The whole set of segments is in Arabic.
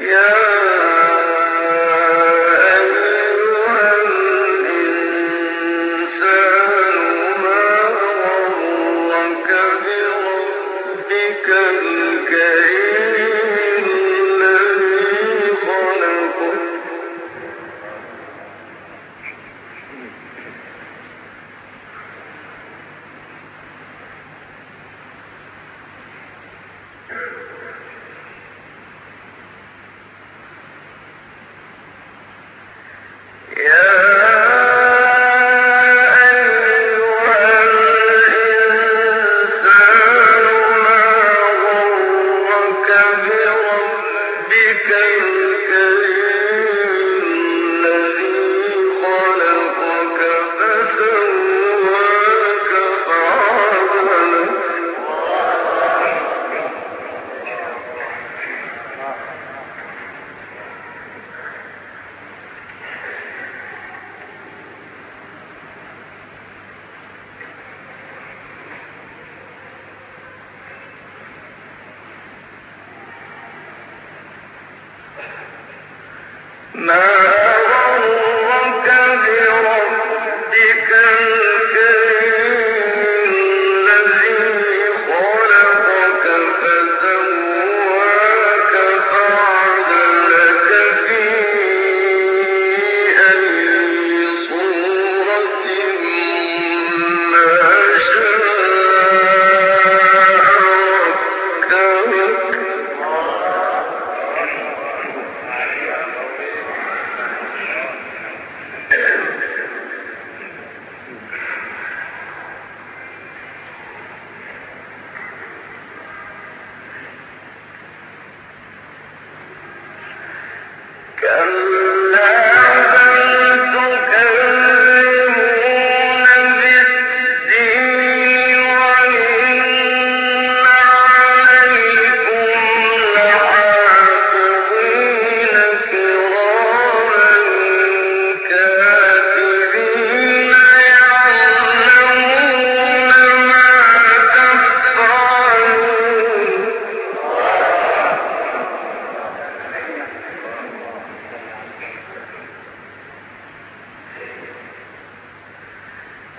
يا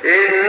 إن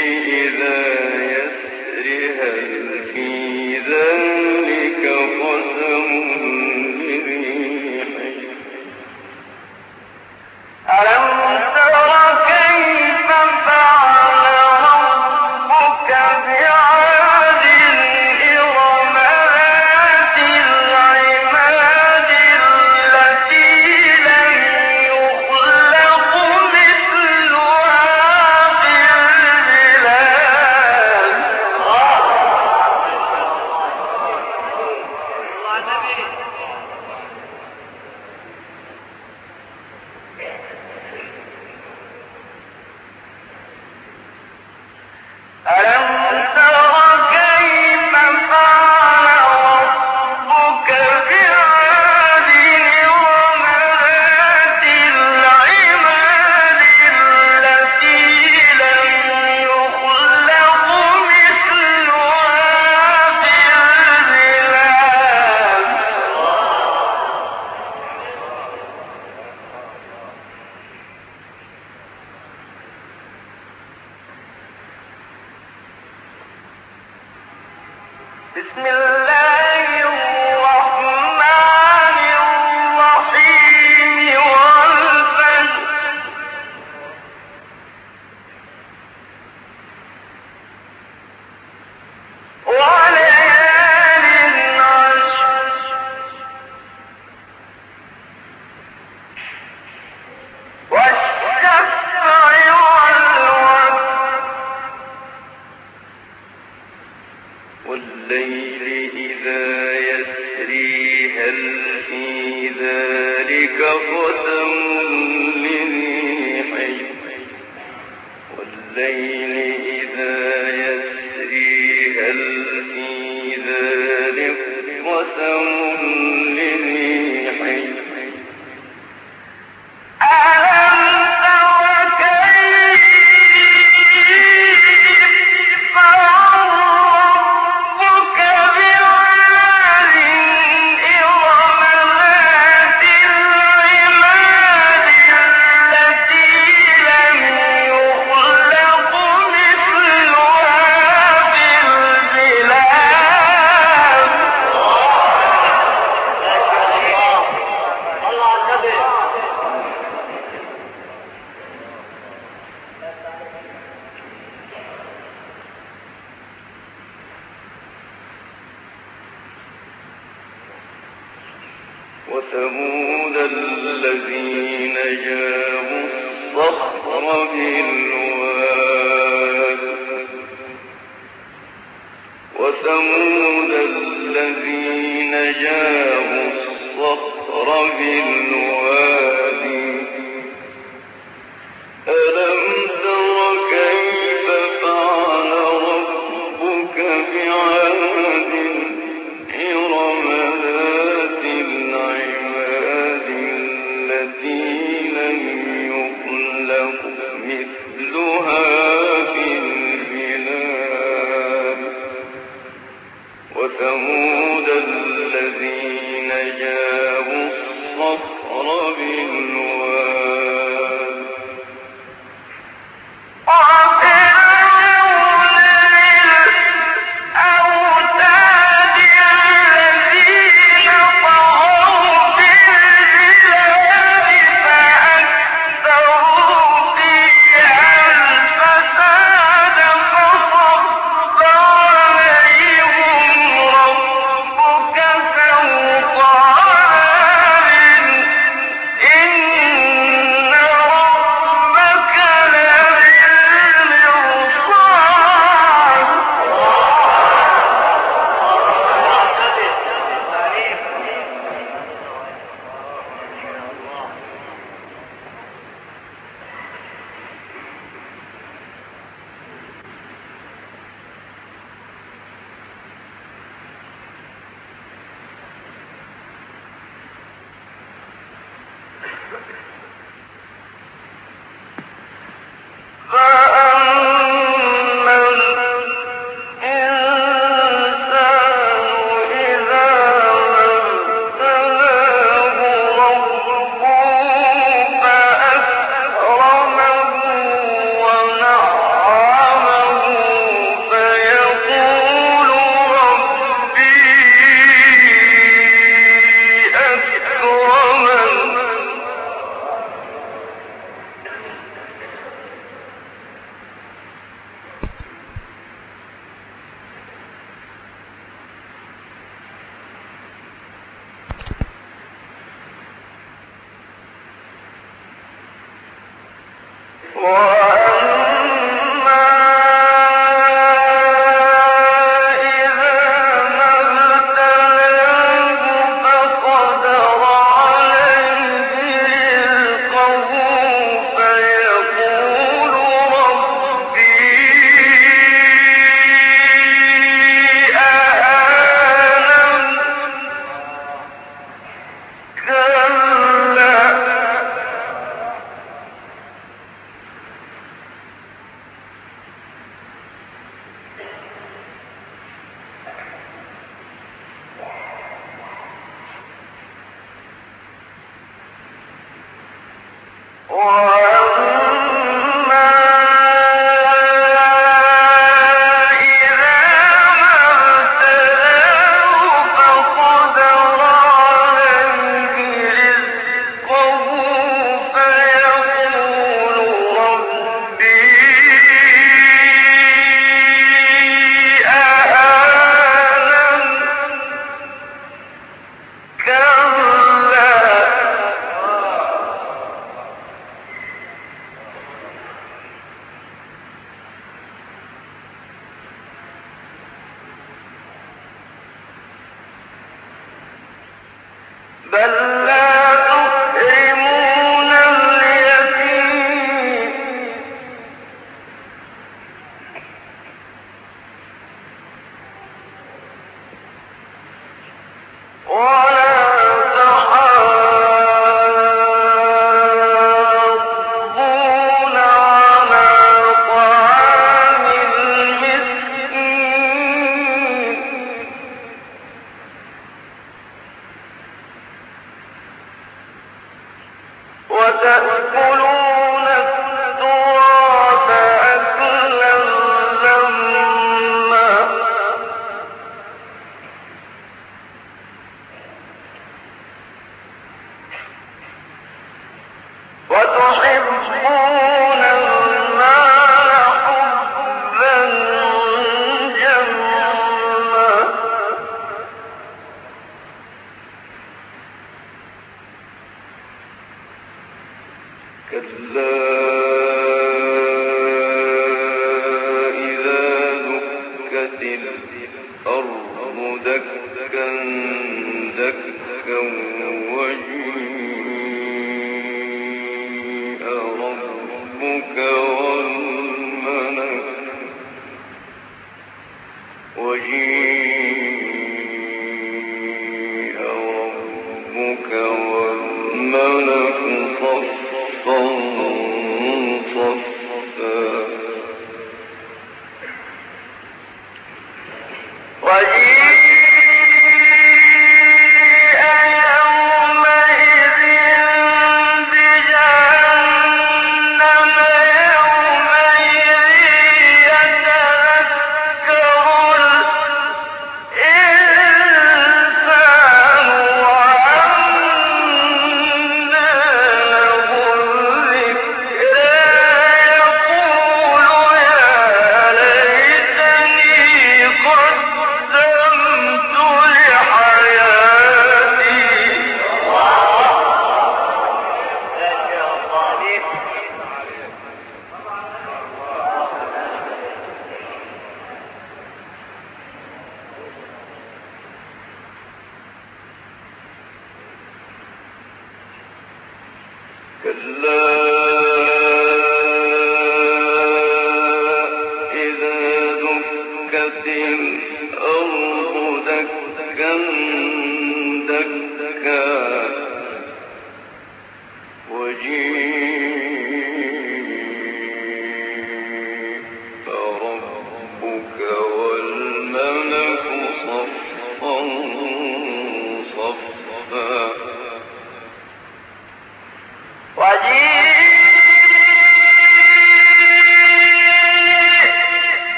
لك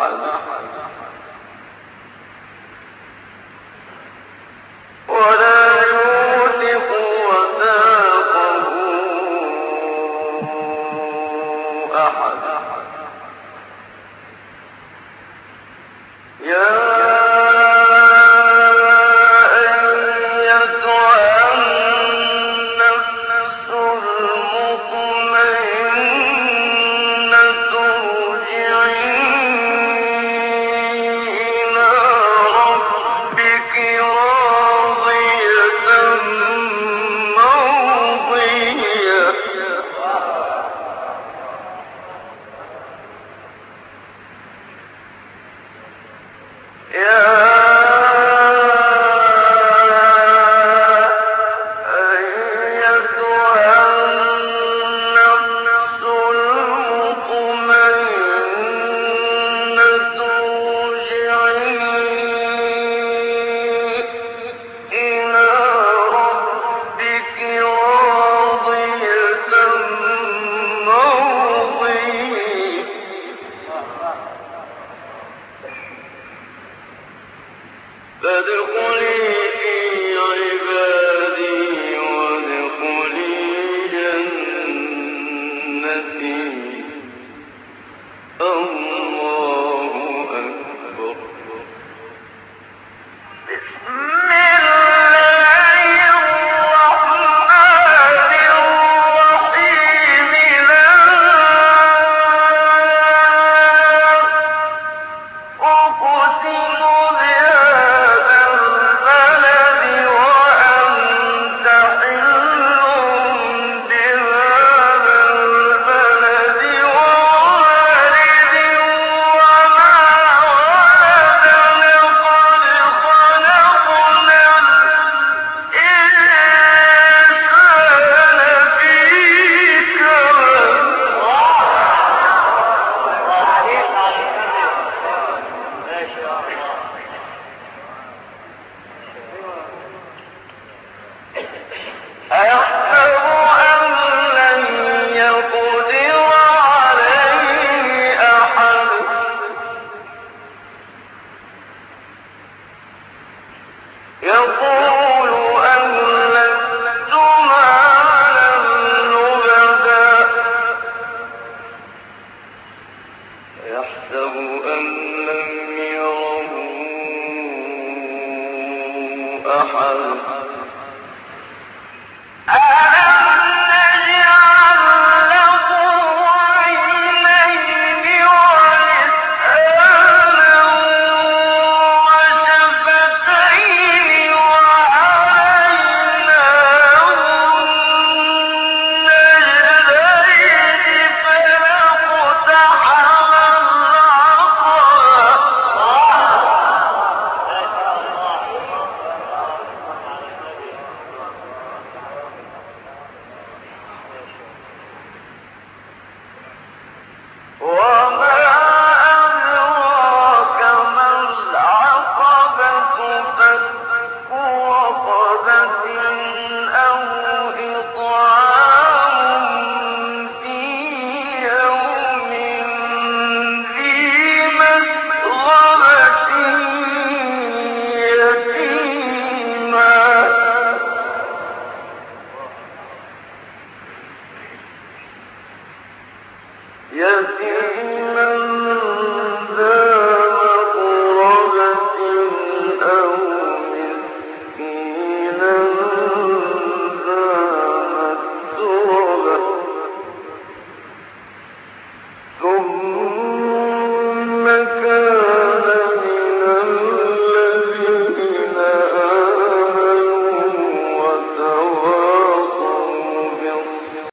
قلبه